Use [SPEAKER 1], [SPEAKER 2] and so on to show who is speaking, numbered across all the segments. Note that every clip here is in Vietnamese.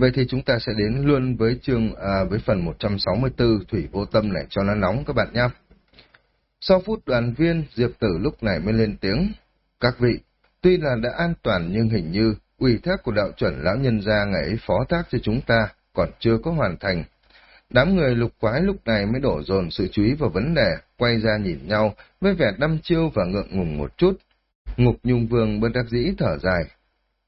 [SPEAKER 1] Vậy thì chúng ta sẽ đến luôn với chương à, với phần 164 Thủy Vô Tâm này cho nó nóng các bạn nhé. Sau phút đoàn viên, Diệp Tử lúc này mới lên tiếng. Các vị, tuy là đã an toàn nhưng hình như ủy thác của đạo chuẩn lão nhân gia ngày ấy phó thác cho chúng ta còn chưa có hoàn thành. Đám người lục quái lúc này mới đổ dồn sự chú ý vào vấn đề, quay ra nhìn nhau với vẻ đăm chiêu và ngượng ngùng một chút. Ngục Nhung Vương bất đắc dĩ thở dài.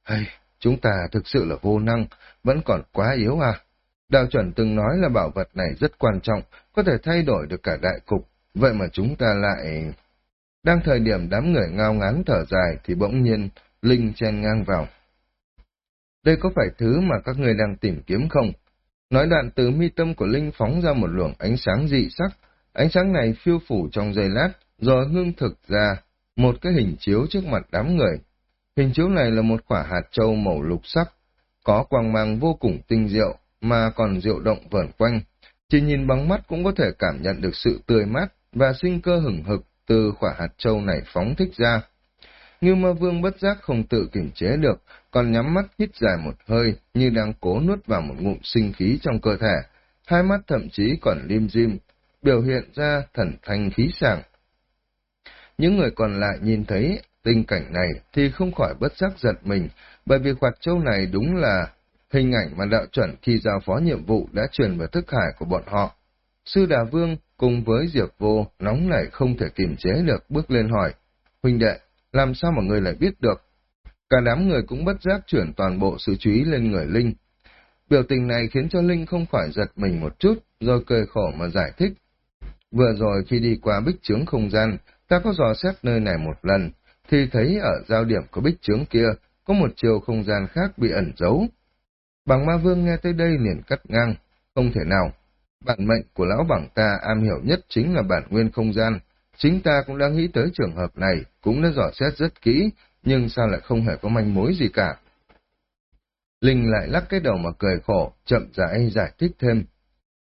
[SPEAKER 1] Hay, chúng ta thực sự là vô năng, vẫn còn quá yếu à. Đạo chuẩn từng nói là bảo vật này rất quan trọng, có thể thay đổi được cả đại cục, vậy mà chúng ta lại... Đang thời điểm đám người ngao ngán thở dài thì bỗng nhiên Linh chen ngang vào. Đây có phải thứ mà các người đang tìm kiếm không? Nói đoạn từ mi tâm của Linh phóng ra một luồng ánh sáng dị sắc. Ánh sáng này phiêu phủ trong giây lát, rồi ngưng thực ra một cái hình chiếu trước mặt đám người. Hình chiếu này là một quả hạt châu màu lục sắc, có quang mang vô cùng tinh diệu, mà còn diệu động vẩn quanh. Chỉ nhìn bằng mắt cũng có thể cảm nhận được sự tươi mát và sinh cơ hừng hực từ quả hạt châu này phóng thích ra. Ngưu ma vương bất giác không tự kiểm chế được, còn nhắm mắt hít dài một hơi như đang cố nuốt vào một ngụm sinh khí trong cơ thể. Hai mắt thậm chí còn lim dim, biểu hiện ra thần thanh khí sảng. Những người còn lại nhìn thấy tình cảnh này thì không khỏi bất giác giật mình, bởi vì quạt châu này đúng là hình ảnh mà đạo chuẩn khi giao phó nhiệm vụ đã truyền vào thức hải của bọn họ. Sư Đà Vương cùng với Diệp Vô nóng nảy không thể kiềm chế được bước lên hỏi, huynh đệ, làm sao mà người lại biết được? Cả đám người cũng bất giác chuyển toàn bộ sự chú ý lên người Linh. Biểu tình này khiến cho Linh không khỏi giật mình một chút, rồi cười khổ mà giải thích. Vừa rồi khi đi qua bích trướng không gian, ta có dò xét nơi này một lần, thì thấy ở giao điểm của bích trướng kia có một chiều không gian khác bị ẩn giấu. Bằng ma vương nghe tới đây liền cắt ngang, không thể nào. Bản mệnh của lão bằng ta am hiểu nhất chính là bản nguyên không gian, chính ta cũng đã nghĩ tới trường hợp này, cũng đã dò xét rất kỹ, nhưng sao lại không hề có manh mối gì cả. Linh lại lắc cái đầu mà cười khổ, chậm rãi giải thích thêm.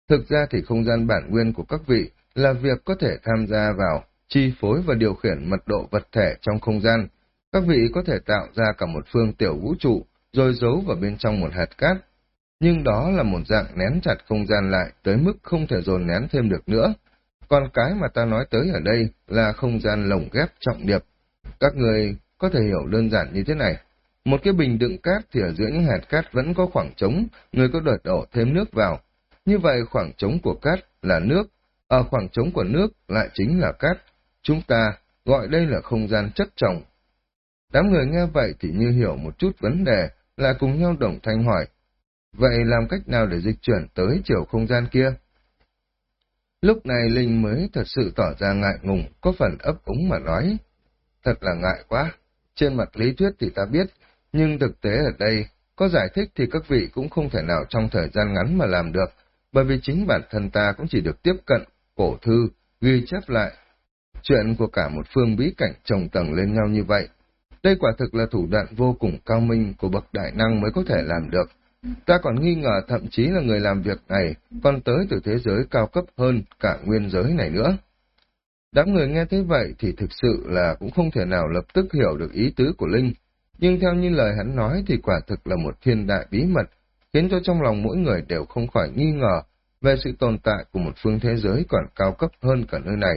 [SPEAKER 1] Thực ra thì không gian bản nguyên của các vị là việc có thể tham gia vào, chi phối và điều khiển mật độ vật thể trong không gian. Các vị có thể tạo ra cả một phương tiểu vũ trụ, rồi giấu vào bên trong một hạt cát. Nhưng đó là một dạng nén chặt không gian lại tới mức không thể dồn nén thêm được nữa. Còn cái mà ta nói tới ở đây là không gian lồng ghép trọng điệp. Các người có thể hiểu đơn giản như thế này. Một cái bình đựng cát thì ở giữa những hạt cát vẫn có khoảng trống, người có đợt đổ thêm nước vào. Như vậy khoảng trống của cát là nước, ở khoảng trống của nước lại chính là cát. Chúng ta gọi đây là không gian chất chồng. Đám người nghe vậy thì như hiểu một chút vấn đề, là cùng nhau đồng thanh hỏi. Vậy làm cách nào để dịch chuyển tới chiều không gian kia? Lúc này Linh mới thật sự tỏ ra ngại ngùng, có phần ấp úng mà nói. Thật là ngại quá, trên mặt lý thuyết thì ta biết, nhưng thực tế ở đây, có giải thích thì các vị cũng không thể nào trong thời gian ngắn mà làm được, bởi vì chính bản thân ta cũng chỉ được tiếp cận, cổ thư, ghi chép lại. Chuyện của cả một phương bí cảnh trồng tầng lên nhau như vậy, đây quả thực là thủ đoạn vô cùng cao minh của bậc đại năng mới có thể làm được. Ta còn nghi ngờ thậm chí là người làm việc này còn tới từ thế giới cao cấp hơn cả nguyên giới này nữa. Đám người nghe thấy vậy thì thực sự là cũng không thể nào lập tức hiểu được ý tứ của Linh, nhưng theo như lời hắn nói thì quả thực là một thiên đại bí mật, khiến cho trong lòng mỗi người đều không khỏi nghi ngờ về sự tồn tại của một phương thế giới còn cao cấp hơn cả nơi này.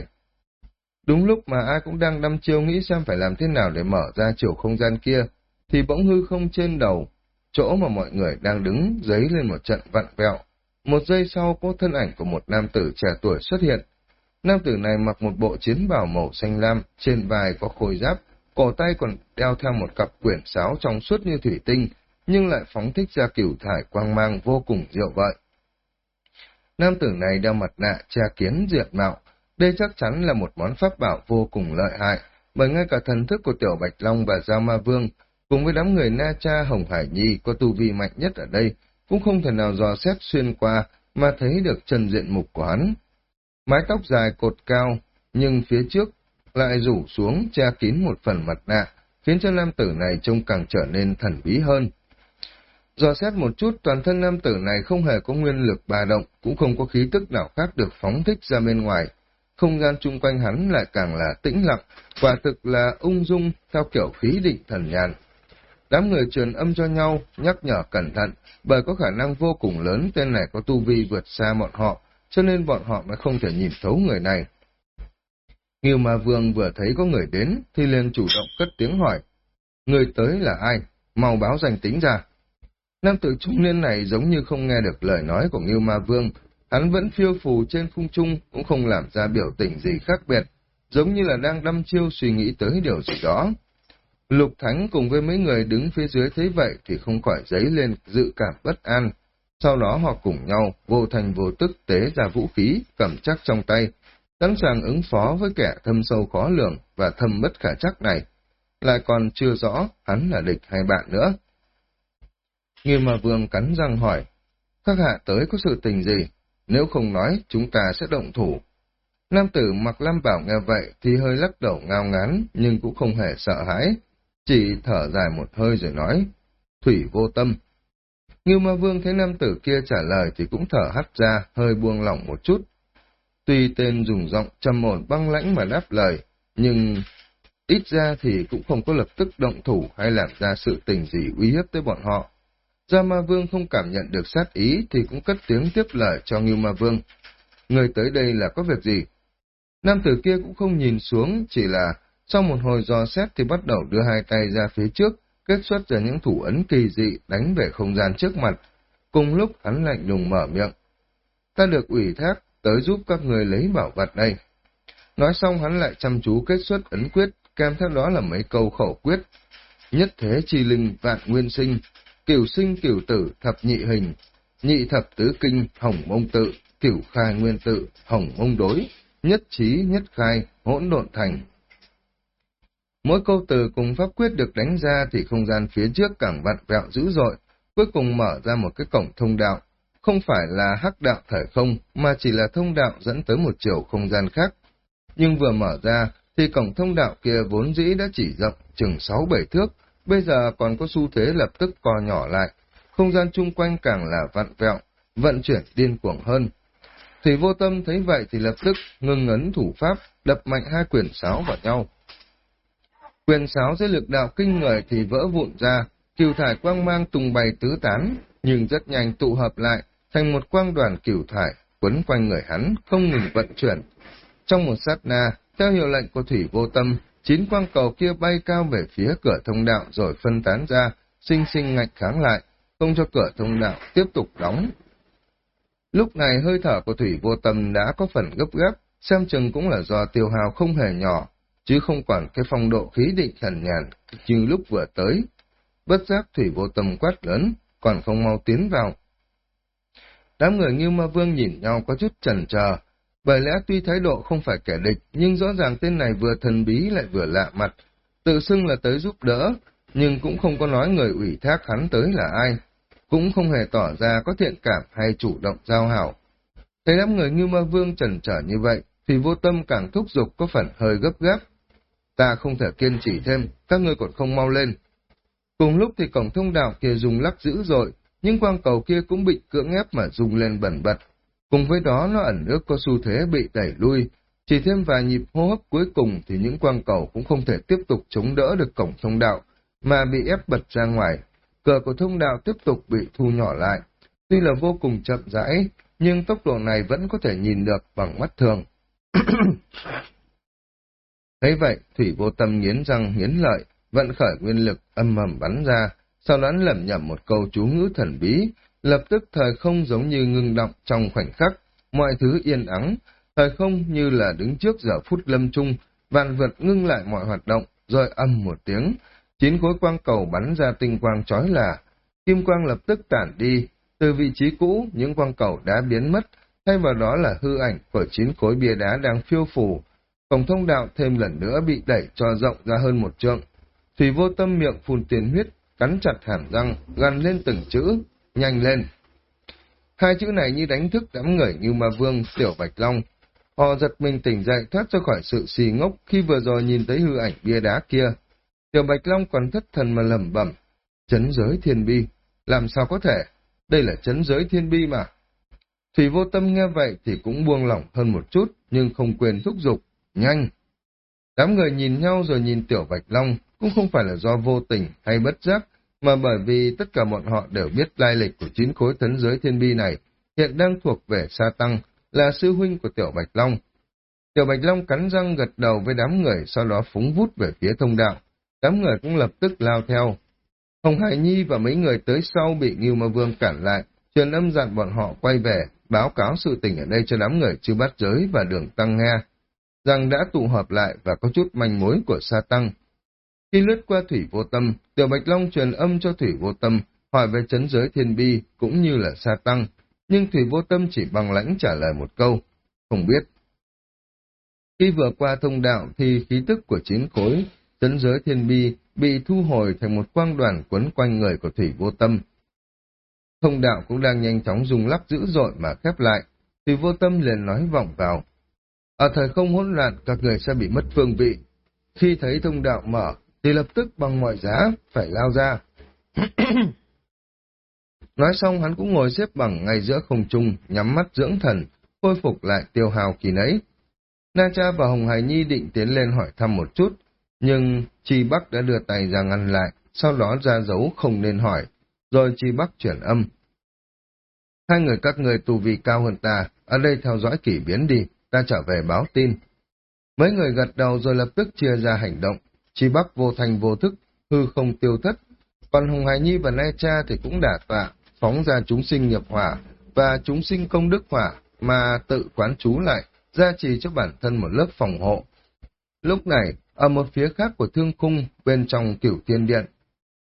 [SPEAKER 1] Đúng lúc mà ai cũng đang đăm chiêu nghĩ xem phải làm thế nào để mở ra chiều không gian kia, thì bỗng hư không trên đầu, chỗ mà mọi người đang đứng giấy lên một trận vặn vẹo. Một giây sau có thân ảnh của một nam tử trẻ tuổi xuất hiện. Nam tử này mặc một bộ chiến bào màu xanh lam, trên vai có khôi giáp, cổ tay còn đeo theo một cặp quyển sáo trong suốt như thủy tinh, nhưng lại phóng thích ra kiểu thải quang mang vô cùng diệu vợi. Nam tử này đeo mặt nạ che kiến diệt mạo, đây chắc chắn là một món pháp bảo vô cùng lợi hại, bởi ngay cả thần thức của Tiểu Bạch Long và Giao Ma Vương, cùng với đám người Na Cha Hồng Hải Nhi có tu vi mạnh nhất ở đây, cũng không thể nào dò xét xuyên qua mà thấy được chân diện mục của hắn. Mái tóc dài cột cao, nhưng phía trước lại rủ xuống che kín một phần mặt nạ, khiến cho nam tử này trông càng trở nên thần bí hơn. Dò xét một chút, toàn thân nam tử này không hề có nguyên lực bà động, cũng không có khí tức nào khác được phóng thích ra bên ngoài, không gian chung quanh hắn lại càng là tĩnh lặng, quả thực là ung dung theo kiểu khí định thần nhàn. Đám người truyền âm cho nhau, nhắc nhở cẩn thận, bởi có khả năng vô cùng lớn tên này có tu vi vượt xa bọn họ, cho nên bọn họ mới không thể nhìn thấu người này. Nghiêu Ma Vương vừa thấy có người đến, thì liền chủ động cất tiếng hỏi. Người tới là ai? Mau báo danh tính ra. Nam tử trung niên này giống như không nghe được lời nói của Nghiêu Ma Vương, hắn vẫn phiêu phù trên khung trung, cũng không làm ra biểu tình gì khác biệt, giống như là đang đăm chiêu suy nghĩ tới điều gì đó. Lục Thánh cùng với mấy người đứng phía dưới thấy vậy thì không khỏi dấy lên dự cảm bất an. Sau đó họ cùng nhau, vô thành vô tức tế ra vũ khí, cầm chắc trong tay, sẵn sàng ứng phó với kẻ thâm sâu khó lường và thâm bất khả chắc này. Lại còn chưa rõ hắn là địch hay bạn nữa. Nghiêm mà vương cắn răng hỏi, các hạ tới có sự tình gì? Nếu không nói, chúng ta sẽ động thủ. Nam tử mặc lam bảo nghe vậy thì hơi lắc đầu ngao ngán, nhưng cũng không hề sợ hãi. Chỉ thở dài một hơi rồi nói, Thủy vô tâm. Ngưu ma vương thấy nam tử kia trả lời thì cũng thở hắt ra, hơi buông lỏng một chút. Tuy tên dùng giọng trầm ổn băng lãnh mà đáp lời, nhưng ít ra thì cũng không có lập tức động thủ hay làm ra sự tình gì uy hiếp tới bọn họ. Gia Ma Vương không cảm nhận được sát ý thì cũng cất tiếng tiếp lời cho Ngưu Ma Vương. Người tới đây là có việc gì? Nam tử kia cũng không nhìn xuống, chỉ là sau một hồi dò xét thì bắt đầu đưa hai tay ra phía trước, kết xuất ra những thủ ấn kỳ dị đánh về không gian trước mặt. Cùng lúc hắn lạnh lùng mở miệng. Ta được ủy thác tới giúp các người lấy bảo vật đây. Nói xong hắn lại chăm chú kết xuất ấn quyết, kèm theo đó là mấy câu khẩu quyết. Nhất thế chi linh vạn nguyên sinh, cửu sinh cửu tử thập nhị hình, nhị thập tứ kinh hồng mông tự, cửu khai nguyên tự, hồng mông đối, nhất trí nhất khai, hỗn độn thành. Mỗi câu từ cùng pháp quyết được đánh ra thì không gian phía trước càng vặn vẹo dữ dội, cuối cùng mở ra một cái cổng thông đạo. Không phải là hắc đạo thời không, mà chỉ là thông đạo dẫn tới một chiều không gian khác. Nhưng vừa mở ra, thì cổng thông đạo kia vốn dĩ đã chỉ rộng chừng 6-7 thước, bây giờ còn có xu thế lập tức co nhỏ lại. Không gian chung quanh càng là vặn vẹo, vận chuyển điên cuồng hơn. Thủy vô tâm thấy vậy thì lập tức ngưng ấn thủ pháp, đập mạnh hai quyển sáo vào nhau. Quyền sáo dưới lực đạo kinh người thì vỡ vụn ra, cửu thải quang mang tung bay tứ tán, nhưng rất nhanh tụ hợp lại, thành một quang đoàn cửu thải, quấn quanh người hắn, không ngừng vận chuyển. Trong một sát na, theo hiệu lệnh của Thủy Vô Tâm, chín quang cầu kia bay cao về phía cửa thông đạo rồi phân tán ra, sinh sinh ngạch kháng lại, không cho cửa thông đạo tiếp tục đóng. Lúc này hơi thở của Thủy Vô Tâm đã có phần gấp gáp, xem chừng cũng là do tiêu hào không hề nhỏ, chứ không còn cái phong độ khí định thần nhàn như lúc vừa tới. Bất giác Thủy Vô Tâm quát lớn, còn không mau tiến vào. Đám người như ma vương nhìn nhau có chút chần chờ, bởi lẽ tuy thái độ không phải kẻ địch, nhưng rõ ràng tên này vừa thần bí lại vừa lạ mặt, tự xưng là tới giúp đỡ, nhưng cũng không có nói người ủy thác hắn tới là ai, cũng không hề tỏ ra có thiện cảm hay chủ động giao hảo. Thấy đám người như ma vương trần trở như vậy, thì vô tâm càng thúc giục có phần hơi gấp gáp. Ta không thể kiên trì thêm, các ngươi còn không mau lên. Cùng lúc thì cổng thông đạo kia dùng lắc dữ rồi, nhưng quang cầu kia cũng bị cưỡng ép mà rung lên bẩn bật, Cùng với đó nó ẩn ước có xu thế bị đẩy lui, chỉ thêm vài nhịp hô hấp cuối cùng thì những quang cầu cũng không thể tiếp tục chống đỡ được cổng thông đạo, mà bị ép bật ra ngoài. Cờ của thông đạo tiếp tục bị thu nhỏ lại. Tuy là vô cùng chậm rãi, nhưng tốc độ này vẫn có thể nhìn được bằng mắt thường. Thấy vậy, Thủy vô tâm nghiến răng nghiến lợi, vận khởi nguyên lực âm mầm bắn ra, sau đó lẩm nhẩm một câu chú ngữ thần bí, Lập tức thời không giống như ngưng động trong khoảnh khắc, mọi thứ yên ắng, thời không như là đứng trước giờ phút lâm chung, vạn vật ngưng lại mọi hoạt động, rồi âm một tiếng, chín khối quang cầu bắn ra tinh quang chói là, kim quang lập tức tản đi, từ vị trí cũ, những quang cầu đã biến mất, thay vào đó là hư ảnh của chín khối bia đá đang phiêu phù. Cổng thông đạo thêm lần nữa bị đẩy cho rộng ra hơn một trượng. Thủy vô tâm miệng phun tiền huyết, cắn chặt hàm răng, gằn lên từng chữ, nhanh lên. Hai chữ này như đánh thức đám người như ma vương, tiểu bạch long. Họ giật mình tỉnh dậy thoát ra khỏi sự xì ngốc khi vừa rồi nhìn thấy hư ảnh bia đá kia. Tiểu bạch long còn thất thần mà lẩm bẩm. Chấn giới thiên bi. Làm sao có thể? Đây là chấn giới thiên bi mà. Thủy vô tâm nghe vậy thì cũng buông lỏng hơn một chút, nhưng không quên thúc giục. Nhanh! Đám người nhìn nhau rồi nhìn tiểu bạch long, cũng không phải là do vô tình hay bất giác, mà bởi vì tất cả bọn họ đều biết lai lịch của chín khối thấn giới thiên bi này, hiện đang thuộc về Sa Tăng, là sư huynh của Tiểu Bạch Long. Tiểu Bạch Long cắn răng gật đầu với đám người, sau đó phúng vút về phía thông đạo. Đám người cũng lập tức lao theo. Hồng Hải Nhi và mấy người tới sau bị Ngưu Ma Vương cản lại, truyền âm dặn bọn họ quay về, báo cáo sự tình ở đây cho đám người chư bát giới và đường tăng nghe, rằng đã tụ hợp lại và có chút manh mối của sa tăng. Khi lướt qua Thủy Vô Tâm, Tiểu Bạch Long truyền âm cho Thủy Vô Tâm, hỏi về chấn giới thiên bi cũng như là sa tăng, nhưng Thủy Vô Tâm chỉ bằng lãnh trả lời một câu, không biết. Khi vừa qua thông đạo thì khí tức của chín khối, chấn giới thiên bi bị thu hồi thành một quang đoàn quấn quanh người của Thủy Vô Tâm, Thông đạo cũng đang nhanh chóng dùng lắp dữ dội mà khép lại, thủy vô tâm liền nói vọng vào. Ở thời không hỗn loạn, các người sẽ bị mất phương vị. Khi thấy thông đạo mở, thì lập tức bằng mọi giá phải lao ra. nói xong hắn cũng ngồi xếp bằng ngay giữa không trung, nhắm mắt dưỡng thần, khôi phục lại tiêu hào kỳ nấy. Na Cha và Hồng Hải Nhi định tiến lên hỏi thăm một chút, nhưng Chi Bắc đã đưa tay ra ngăn lại, sau đó ra dấu không nên hỏi, rồi Chi Bắc chuyển âm. Hai người các người tù vị cao hơn ta, ở đây theo dõi kỷ biến đi, ta trở về báo tin. Mấy người gật đầu rồi lập tức chia ra hành động, Chi Bắc vô thành vô thức, hư không tiêu thất. Còn Hồng Hải Nhi và Na Cha thì cũng đả tọa, phóng ra chúng sinh nghiệp hỏa và chúng sinh công đức hỏa mà tự quán trú lại, gia trì cho bản thân một lớp phòng hộ. Lúc này, ở một phía khác của thương khung, bên trong cửu tiên điện,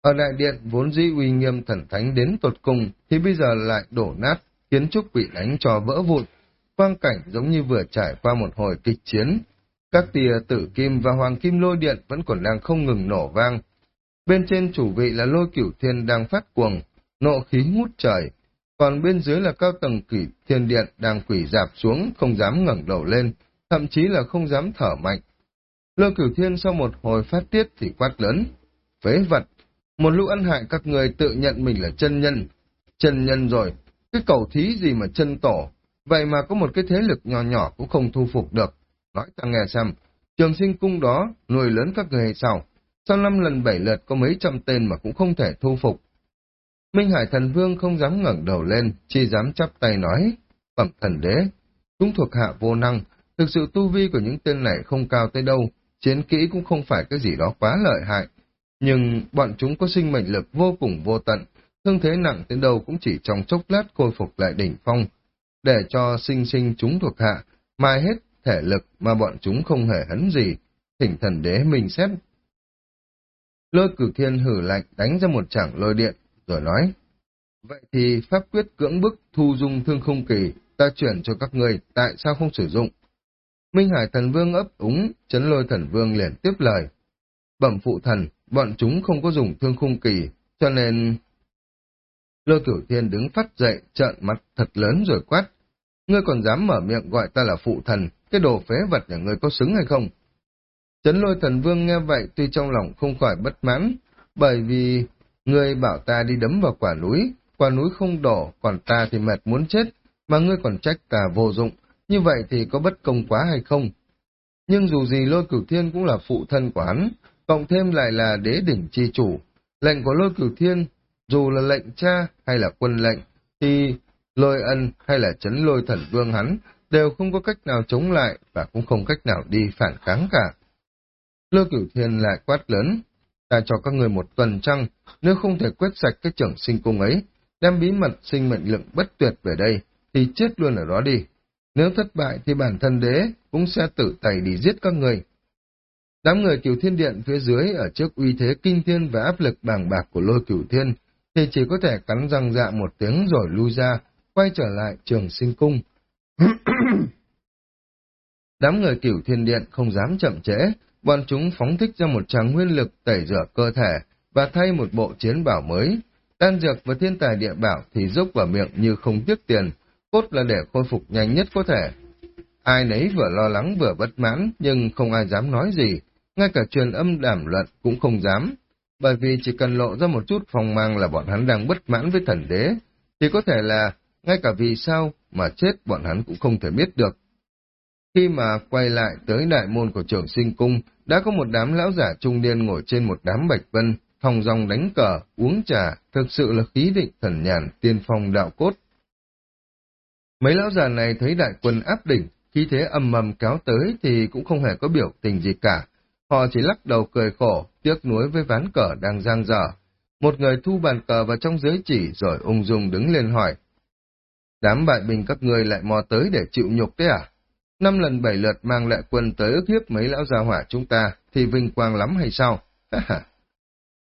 [SPEAKER 1] ở đại điện vốn dĩ uy nghiêm thần thánh đến tột cùng thì bây giờ lại đổ nát, kiến trúc bị đánh cho vỡ vụn. Quang cảnh giống như vừa trải qua một hồi kịch chiến. Các tia tử kim và hoàng kim lôi điện vẫn còn đang không ngừng nổ vang. Bên trên chủ vị là lôi cửu thiên đang phát cuồng, nộ khí ngút trời. Còn bên dưới là cao tầng kỷ thiên điện đang quỷ dạp xuống, không dám ngẩng đầu lên, thậm chí là không dám thở mạnh. Lôi cửu thiên sau một hồi phát tiết thì quát lớn. Phế vật, một lũ ăn hại các người tự nhận mình là chân nhân. Chân nhân rồi, cái cầu thí gì mà chân tổ, vậy mà có một cái thế lực nhỏ nhỏ cũng không thu phục được. Nói ta nghe xem, trường sinh cung đó nuôi lớn các người hay sao? Sau năm lần bảy lượt có mấy trăm tên mà cũng không thể thu phục. Minh Hải thần vương không dám ngẩng đầu lên, chỉ dám chắp tay nói, phẩm thần đế, chúng thuộc hạ vô năng, thực sự tu vi của những tên này không cao tới đâu, chiến kỹ cũng không phải cái gì đó quá lợi hại, nhưng bọn chúng có sinh mệnh lực vô cùng vô tận, thương thế nặng tới đâu cũng chỉ trong chốc lát khôi phục lại đỉnh phong, để cho sinh sinh chúng thuộc hạ, mai hết thể lực mà bọn chúng không hề hấn gì, thỉnh thần đế mình xét. Lôi cử thiên hử lạnh đánh ra một chảng lôi điện, rồi nói, vậy thì pháp quyết cưỡng bức thu dung thương không kỳ, ta chuyển cho các người, tại sao không sử dụng? Minh Hải thần vương ấp úng, chấn lôi thần vương liền tiếp lời. Bẩm phụ thần, bọn chúng không có dùng thương khung kỳ, cho nên... Lôi cửu thiên đứng phát dậy, trợn mắt thật lớn rồi quát. Ngươi còn dám mở miệng gọi ta là phụ thần, cái đồ phế vật nhà ngươi có xứng hay không? Chấn lôi thần vương nghe vậy tuy trong lòng không khỏi bất mãn, bởi vì ngươi bảo ta đi đấm vào quả núi, quả núi không đổ, còn ta thì mệt muốn chết, mà ngươi còn trách ta vô dụng, như vậy thì có bất công quá hay không? Nhưng dù gì lôi cửu thiên cũng là phụ thân của hắn, cộng thêm lại là đế đỉnh chi chủ. Lệnh của lôi cửu thiên, dù là lệnh cha hay là quân lệnh, thì lôi ân hay là chấn lôi thần vương hắn đều không có cách nào chống lại và cũng không cách nào đi phản kháng cả. Lôi cửu thiên lại quát lớn, ta cho các người một tuần trăng, nếu không thể quét sạch cái trưởng sinh cung ấy, đem bí mật sinh mệnh lượng bất tuyệt về đây, thì chết luôn ở đó đi. Nếu thất bại thì bản thân đế cũng sẽ tự tay đi giết các người. Đám người cửu thiên điện phía dưới ở trước uy thế kinh thiên và áp lực bàng bạc của lôi cửu thiên, thì chỉ có thể cắn răng dạ một tiếng rồi lui ra, quay trở lại trường sinh cung. Đám người cửu thiên điện không dám chậm trễ, bọn chúng phóng thích ra một tràng nguyên lực tẩy rửa cơ thể và thay một bộ chiến bảo mới. Đan dược và thiên tài địa bảo thì dốc vào miệng như không tiếc tiền, cốt là để khôi phục nhanh nhất có thể. Ai nấy vừa lo lắng vừa bất mãn, nhưng không ai dám nói gì, ngay cả truyền âm đàm luận cũng không dám, bởi vì chỉ cần lộ ra một chút phong mang là bọn hắn đang bất mãn với thần đế, thì có thể là ngay cả vì sao mà chết bọn hắn cũng không thể biết được. Khi mà quay lại tới đại môn của trường sinh cung, đã có một đám lão giả trung niên ngồi trên một đám bạch vân, thong dong đánh cờ, uống trà, thực sự là khí định thần nhàn, tiên phong đạo cốt. Mấy lão già này thấy đại quân áp đỉnh, khí thế âm mầm kéo tới thì cũng không hề có biểu tình gì cả. Họ chỉ lắc đầu cười khổ, tiếc nuối với ván cờ đang giang dở. Một người thu bàn cờ vào trong giới chỉ rồi ung dung đứng lên hỏi. Đám bại binh các ngươi lại mò tới để chịu nhục thế à? Năm lần bảy lượt mang lại quân tới ức hiếp mấy lão gia hỏa chúng ta thì vinh quang lắm hay sao?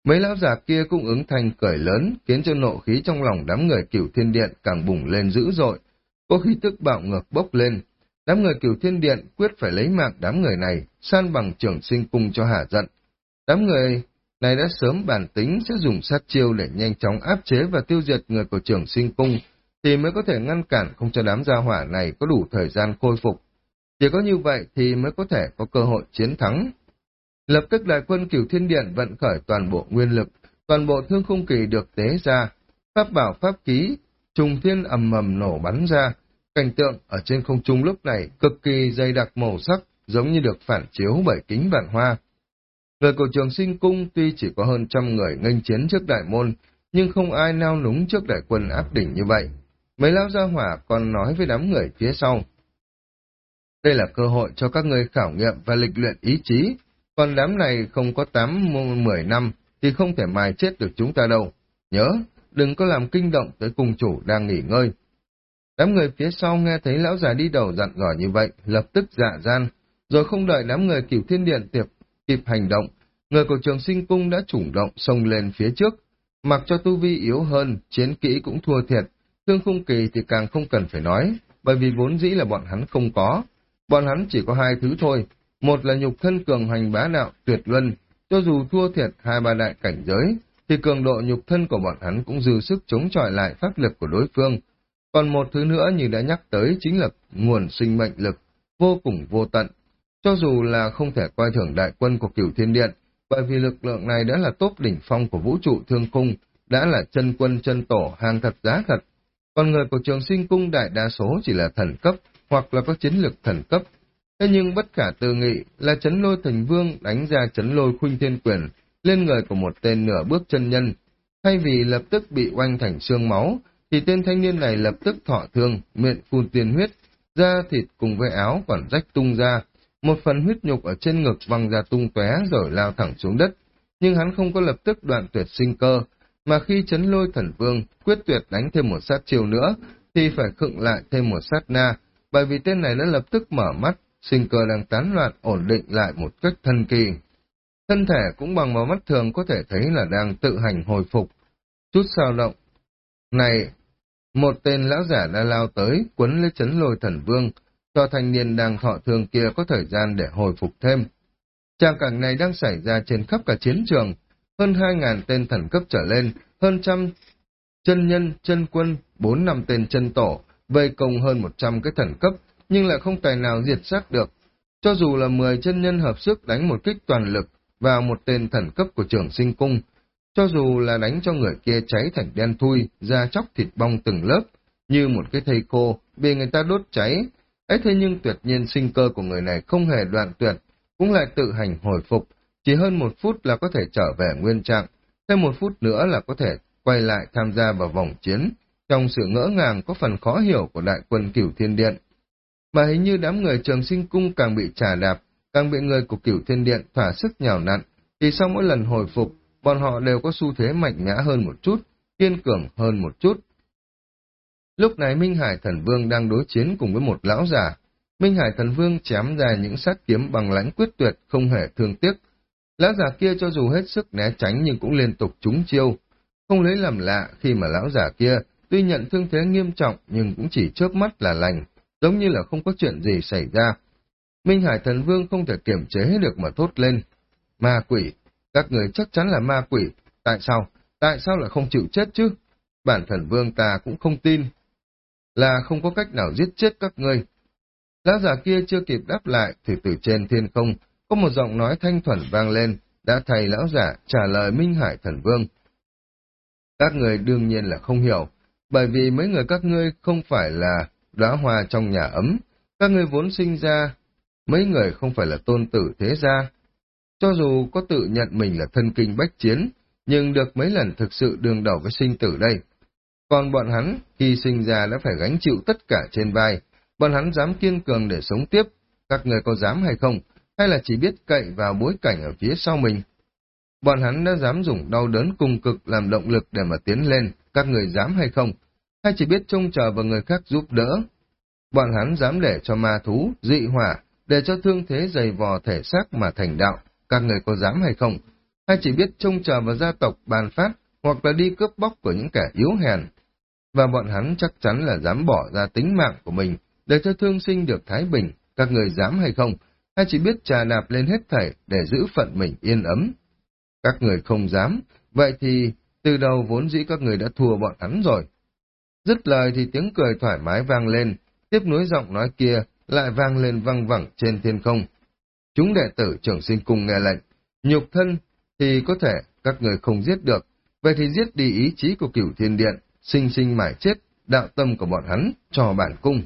[SPEAKER 1] mấy lão già kia cũng ứng thanh cười lớn, khiến cho nộ khí trong lòng đám người cửu thiên điện càng bùng lên dữ dội. Có khí tức bạo ngược bốc lên. Đám người cửu thiên điện quyết phải lấy mạng đám người này, san bằng trưởng sinh cung cho hạ giận. Đám người này đã sớm bản tính sẽ dùng sát chiêu để nhanh chóng áp chế và tiêu diệt người của trưởng sinh cung, thì mới có thể ngăn cản không cho đám gia hỏa này có đủ thời gian khôi phục. Chỉ có như vậy thì mới có thể có cơ hội chiến thắng. Lập tức đại quân cửu thiên điện vận khởi toàn bộ nguyên lực, toàn bộ thương khung kỳ được tế ra, pháp bảo pháp ký, trùng thiên ầm mầm nổ bắn ra. Cảnh tượng ở trên không trung lúc này cực kỳ dày đặc màu sắc, giống như được phản chiếu bởi kính vạn hoa. Người cổ trường sinh cung tuy chỉ có hơn trăm người nghênh chiến trước đại môn, nhưng không ai nao núng trước đại quân áp đỉnh như vậy. Mấy lão gia hỏa còn nói với đám người phía sau. Đây là cơ hội cho các ngươi khảo nghiệm và lịch luyện ý chí, còn đám này không có tám mười năm thì không thể mài chết được chúng ta đâu. Nhớ, đừng có làm kinh động tới cung chủ đang nghỉ ngơi. Đám người phía sau nghe thấy lão già đi đầu dặn dò như vậy, lập tức dạ gian, rồi không đợi đám người cửu thiên điện tiệp kịp hành động, người của trường sinh cung đã chủ động xông lên phía trước, mặc cho tu vi yếu hơn, chiến kỹ cũng thua thiệt, thương khung kỳ thì càng không cần phải nói, bởi vì vốn dĩ là bọn hắn không có. Bọn hắn chỉ có hai thứ thôi, một là nhục thân cường hành bá đạo tuyệt luân, cho dù thua thiệt hai ba đại cảnh giới, thì cường độ nhục thân của bọn hắn cũng dư sức chống chọi lại pháp lực của đối phương. Còn một thứ nữa như đã nhắc tới chính là nguồn sinh mệnh lực, vô cùng vô tận. Cho dù là không thể coi thường đại quân của cửu thiên điện, bởi vì lực lượng này đã là tốt đỉnh phong của vũ trụ thương cung, đã là chân quân chân tổ hàng thật giá thật. Còn người của trường sinh cung đại đa số chỉ là thần cấp, hoặc là có chiến lực thần cấp, Thế nhưng bất khả tư nghị là chấn lôi thành vương đánh ra chấn lôi khuynh thiên quyền lên người của một tên nửa bước chân nhân. Thay vì lập tức bị oanh thành xương máu, thì tên thanh niên này lập tức thọ thương, miệng phun tiền huyết, da thịt cùng với áo còn rách tung ra, một phần huyết nhục ở trên ngực văng ra tung tóe rồi lao thẳng xuống đất. Nhưng hắn không có lập tức đoạn tuyệt sinh cơ, mà khi chấn lôi thần vương quyết tuyệt đánh thêm một sát chiêu nữa, thì phải khựng lại thêm một sát na, bởi vì tên này đã lập tức mở mắt, sinh cơ đang tán loạn ổn định lại một cách thần kỳ. Thân thể cũng bằng vào mắt thường có thể thấy là đang tự hành hồi phục. Chút sao động. Này, một tên lão giả đã lao tới, quấn lấy chấn lôi thần vương, cho thanh niên đang thọ thương kia có thời gian để hồi phục thêm. Trang cảnh này đang xảy ra trên khắp cả chiến trường, hơn hai ngàn tên thần cấp trở lên, hơn trăm chân nhân, chân quân, bốn năm tên chân tổ, vây công hơn một trăm cái thần cấp, nhưng lại không tài nào diệt sát được. Cho dù là 10 chân nhân hợp sức đánh một kích toàn lực vào một tên thần cấp của trưởng sinh cung, cho dù là đánh cho người kia cháy thành đen thui, da chóc thịt bong từng lớp, như một cái thây khô, bị người ta đốt cháy, ấy thế nhưng tuyệt nhiên sinh cơ của người này không hề đoạn tuyệt, cũng lại tự hành hồi phục, chỉ hơn một phút là có thể trở về nguyên trạng, thêm một phút nữa là có thể quay lại tham gia vào vòng chiến, trong sự ngỡ ngàng có phần khó hiểu của đại quân cửu thiên điện mà hình như đám người trường sinh cung càng bị trả đạp, càng bị người của cửu thiên điện thỏa sức nhào nặn, thì sau mỗi lần hồi phục, bọn họ đều có xu thế mạnh mẽ hơn một chút, kiên cường hơn một chút. Lúc này Minh Hải Thần Vương đang đối chiến cùng với một lão già Minh Hải Thần Vương chém ra những sát kiếm bằng lãnh quyết tuyệt, không hề thương tiếc. Lão giả kia cho dù hết sức né tránh nhưng cũng liên tục trúng chiêu. Không lấy làm lạ khi mà lão giả kia tuy nhận thương thế nghiêm trọng nhưng cũng chỉ chớp mắt là lành giống như là không có chuyện gì xảy ra. Minh Hải Thần Vương không thể kiểm chế được mà thốt lên. Ma quỷ, các người chắc chắn là ma quỷ, tại sao, tại sao lại không chịu chết chứ? Bản thần vương ta cũng không tin, là không có cách nào giết chết các ngươi. Lão giả kia chưa kịp đáp lại, thì từ trên thiên không, có một giọng nói thanh thuần vang lên, đã thầy lão giả trả lời Minh Hải Thần Vương. Các người đương nhiên là không hiểu, bởi vì mấy người các ngươi không phải là đóa hoa trong nhà ấm, các ngươi vốn sinh ra, mấy người không phải là tôn tử thế gia. Cho dù có tự nhận mình là thân kinh bách chiến, nhưng được mấy lần thực sự đương đầu với sinh tử đây. Còn bọn hắn, khi sinh ra đã phải gánh chịu tất cả trên vai, bọn hắn dám kiên cường để sống tiếp, các người có dám hay không, hay là chỉ biết cậy vào bối cảnh ở phía sau mình. Bọn hắn đã dám dùng đau đớn cùng cực làm động lực để mà tiến lên, các người dám hay không, hay chỉ biết trông chờ vào người khác giúp đỡ. Bọn hắn dám để cho ma thú, dị hỏa, để cho thương thế dày vò thể xác mà thành đạo, các người có dám hay không, hay chỉ biết trông chờ vào gia tộc bàn phát, hoặc là đi cướp bóc của những kẻ yếu hèn. Và bọn hắn chắc chắn là dám bỏ ra tính mạng của mình, để cho thương sinh được thái bình, các người dám hay không, hay chỉ biết trà nạp lên hết thảy để giữ phận mình yên ấm. Các người không dám, vậy thì từ đầu vốn dĩ các người đã thua bọn hắn rồi. Dứt lời thì tiếng cười thoải mái vang lên, tiếp nối giọng nói kia lại vang lên văng vẳng trên thiên không. Chúng đệ tử trưởng sinh cung nghe lệnh, nhục thân thì có thể các người không giết được, vậy thì giết đi ý chí của cửu thiên điện, sinh sinh mãi chết, đạo tâm của bọn hắn cho bản cung.